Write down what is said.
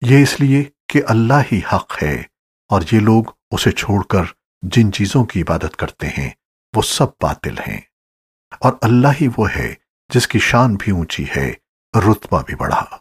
یہ اس لیے کہ اللہ ہی حق ہے اور یہ لوگ اسے چھوڑ کر جن چیزوں کی عبادت کرتے ہیں، وہ سب باطل ہیں۔ اور اللہ ہی وہ ہے جس کی شان بھی اونچی ہے، رتبہ بھی بڑھا۔